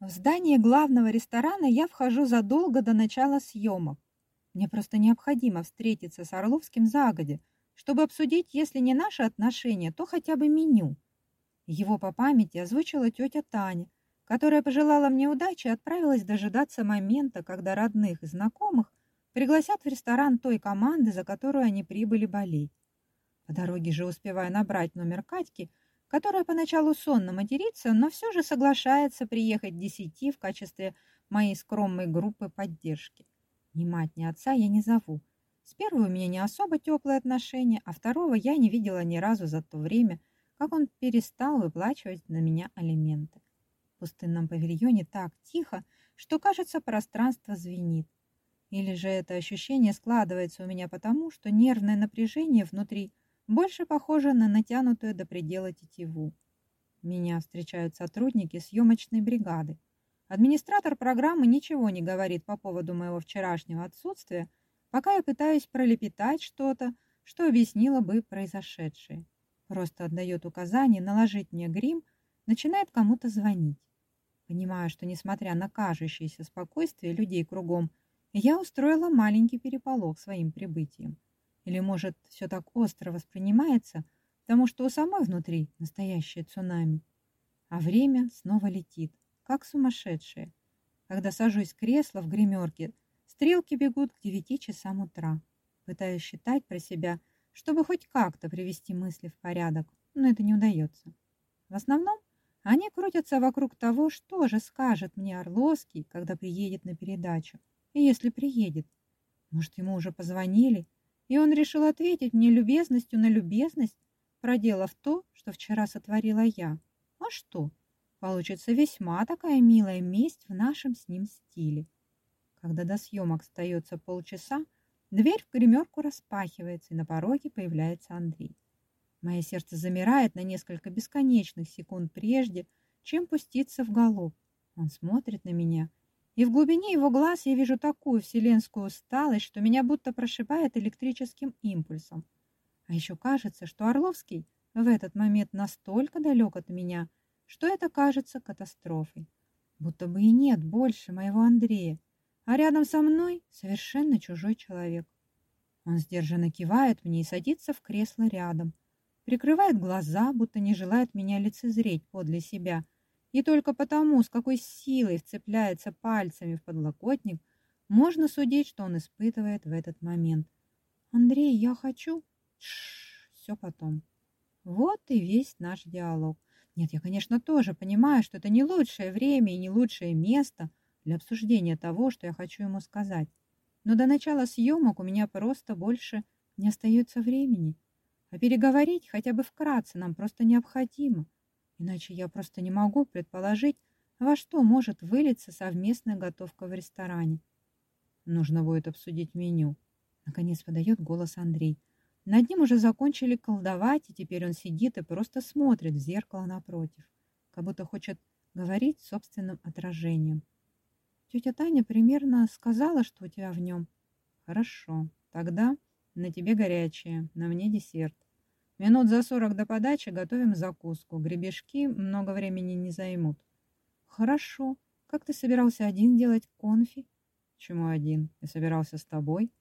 В здание главного ресторана я вхожу задолго до начала съемок. Мне просто необходимо встретиться с Орловским загодя, чтобы обсудить, если не наши отношения, то хотя бы меню. Его по памяти озвучила тетя Таня, которая пожелала мне удачи и отправилась дожидаться момента, когда родных и знакомых пригласят в ресторан той команды, за которую они прибыли болеть. По дороге же успеваю набрать номер Катьки, которая поначалу сонно матерится, но все же соглашается приехать десяти в качестве моей скромной группы поддержки. Ни мать, ни отца я не зову. С первой у меня не особо теплые отношения, а второго я не видела ни разу за то время, как он перестал выплачивать на меня алименты. В пустынном павильоне так тихо, что, кажется, пространство звенит. Или же это ощущение складывается у меня потому, что нервное напряжение внутри больше похоже на натянутую до предела тетиву. Меня встречают сотрудники съемочной бригады. Администратор программы ничего не говорит по поводу моего вчерашнего отсутствия, пока я пытаюсь пролепетать что-то, что объяснило бы произошедшее. Просто отдает указание наложить мне грим, начинает кому-то звонить. Понимаю, что несмотря на кажущееся спокойствие людей кругом, я устроила маленький переполох своим прибытием. Или, может, все так остро воспринимается, потому что у самой внутри настоящее цунами. А время снова летит, как сумасшедшее. Когда сажусь в кресло в гримерке, стрелки бегут к девяти часам утра. Пытаюсь считать про себя, чтобы хоть как-то привести мысли в порядок, но это не удается. В основном они крутятся вокруг того, что же скажет мне Орловский, когда приедет на передачу. И если приедет, может, ему уже позвонили, и он решил ответить мне любезностью на любезность, проделав то, что вчера сотворила я. А что? Получится весьма такая милая месть в нашем с ним стиле. Когда до съемок остается полчаса, дверь в гримерку распахивается, и на пороге появляется Андрей. Мое сердце замирает на несколько бесконечных секунд прежде, чем пуститься в галоп. Он смотрит на меня – и в глубине его глаз я вижу такую вселенскую усталость, что меня будто прошибает электрическим импульсом. А еще кажется, что Орловский в этот момент настолько далек от меня, что это кажется катастрофой. Будто бы и нет больше моего Андрея, а рядом со мной совершенно чужой человек. Он сдержанно кивает мне и садится в кресло рядом, прикрывает глаза, будто не желает меня лицезреть подле себя – и только потому, с какой силой вцепляется пальцами в подлокотник, можно судить, что он испытывает в этот момент. «Андрей, я хочу...» Тш, все потом. Вот и весь наш диалог. Нет, я, конечно, тоже понимаю, что это не лучшее время и не лучшее место для обсуждения того, что я хочу ему сказать. Но до начала съемок у меня просто больше не остается времени. А переговорить хотя бы вкратце нам просто необходимо. Иначе я просто не могу предположить, во что может вылиться совместная готовка в ресторане. Нужно будет обсудить меню. Наконец подает голос Андрей. Над ним уже закончили колдовать, и теперь он сидит и просто смотрит в зеркало напротив, как будто хочет говорить собственным отражением. Тетя Таня примерно сказала, что у тебя в нем. Хорошо, тогда на тебе горячее, на мне десерт. Минут за сорок до подачи готовим закуску. Гребешки много времени не займут. Хорошо. Как ты собирался один делать конфи? Чему один? Я собирался с тобой.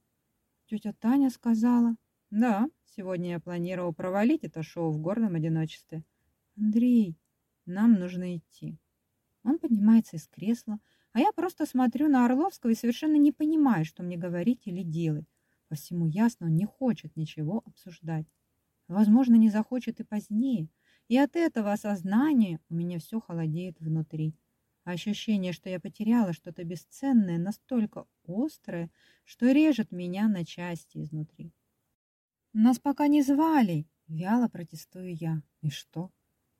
Тетя Таня сказала. Да, сегодня я планировал провалить это шоу в горном одиночестве. Андрей, нам нужно идти. Он поднимается из кресла, а я просто смотрю на Орловского и совершенно не понимаю, что мне говорить или делать. По всему ясно, он не хочет ничего обсуждать. Возможно, не захочет и позднее. И от этого осознания у меня все холодеет внутри. Ощущение, что я потеряла что-то бесценное, настолько острое, что режет меня на части изнутри. «Нас пока не звали!» — вяло протестую я. «И что?»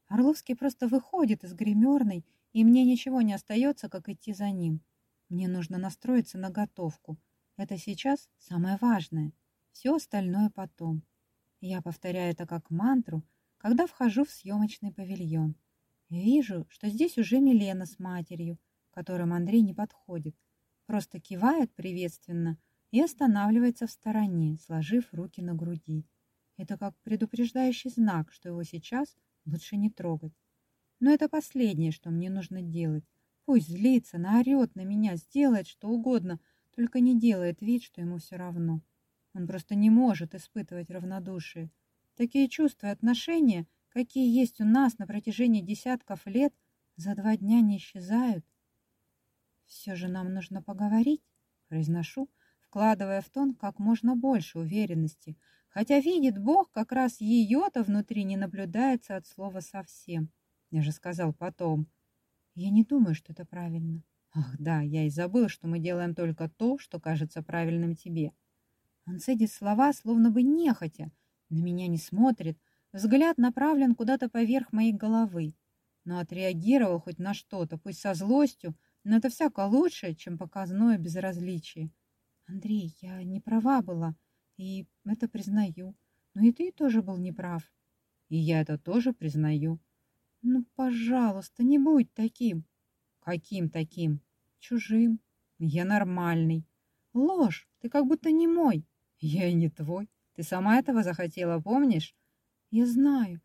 Орловский просто выходит из гримерной, и мне ничего не остается, как идти за ним. Мне нужно настроиться на готовку. Это сейчас самое важное. Все остальное потом. Я повторяю это как мантру, когда вхожу в съемочный павильон. Вижу, что здесь уже Милена с матерью, которым Андрей не подходит. Просто кивает приветственно и останавливается в стороне, сложив руки на груди. Это как предупреждающий знак, что его сейчас лучше не трогать. Но это последнее, что мне нужно делать, Пусть злится, наорет на меня, сделает что угодно, только не делает вид, что ему все равно. Он просто не может испытывать равнодушие. Такие чувства и отношения, какие есть у нас на протяжении десятков лет, за два дня не исчезают. Все же нам нужно поговорить, произношу, вкладывая в тон как можно больше уверенности, хотя видит Бог, как раз ее-то внутри не наблюдается от слова совсем. Я же сказал потом. Я не думаю, что это правильно. Ах, да, я и забыл, что мы делаем только то, что кажется правильным тебе. Он цедит слова, словно бы нехотя, на меня не смотрит, взгляд направлен куда-то поверх моей головы. Но отреагировал хоть на что-то, пусть со злостью, но это всяко лучше, чем показное безразличие. Андрей, я не права была, и это признаю. Но и ты тоже был неправ. И я это тоже признаю. Ну, пожалуйста, не будь таким. Каким таким? Чужим. Я нормальный. Ложь, ты как будто не мой. Я и не твой. Ты сама этого захотела, помнишь? Я знаю.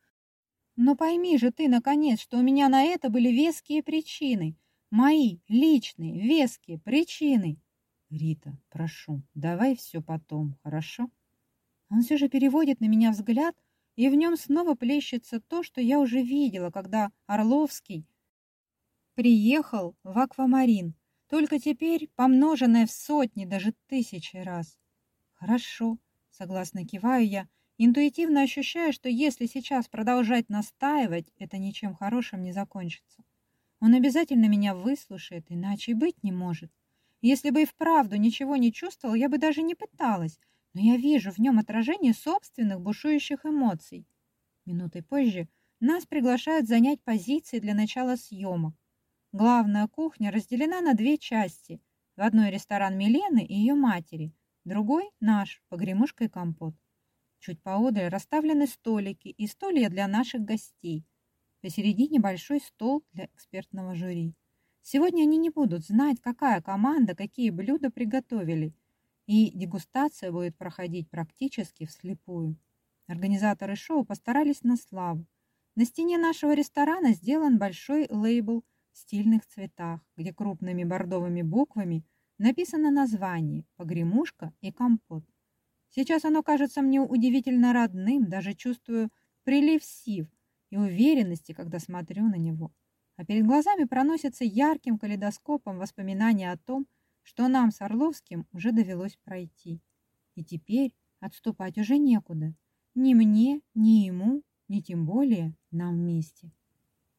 Но пойми же ты, наконец, что у меня на это были веские причины. Мои личные веские причины. Рита, прошу, давай все потом, хорошо? Он все же переводит на меня взгляд, и в нем снова плещется то, что я уже видела, когда Орловский приехал в аквамарин, только теперь помноженное в сотни, даже тысячи раз. Хорошо, согласно киваю я, интуитивно ощущая, что если сейчас продолжать настаивать, это ничем хорошим не закончится. Он обязательно меня выслушает, иначе и быть не может. Если бы и вправду ничего не чувствовал, я бы даже не пыталась, но я вижу в нем отражение собственных бушующих эмоций. Минутой позже нас приглашают занять позиции для начала съемок. Главная кухня разделена на две части. В одной ресторан Милены и ее матери, другой наш, погремушка и компот. Чуть поодаль расставлены столики и стулья для наших гостей. Посередине большой стол для экспертного жюри. Сегодня они не будут знать, какая команда какие блюда приготовили, и дегустация будет проходить практически вслепую. Организаторы шоу постарались на славу. На стене нашего ресторана сделан большой лейбл в стильных цветах, где крупными бордовыми буквами написано название «Погремушка» и «Компот». Сейчас оно кажется мне удивительно родным, даже чувствую прилив сив и уверенности, когда смотрю на него а перед глазами проносятся ярким калейдоскопом воспоминания о том, что нам с Орловским уже довелось пройти. И теперь отступать уже некуда. Ни мне, ни ему, ни тем более нам вместе.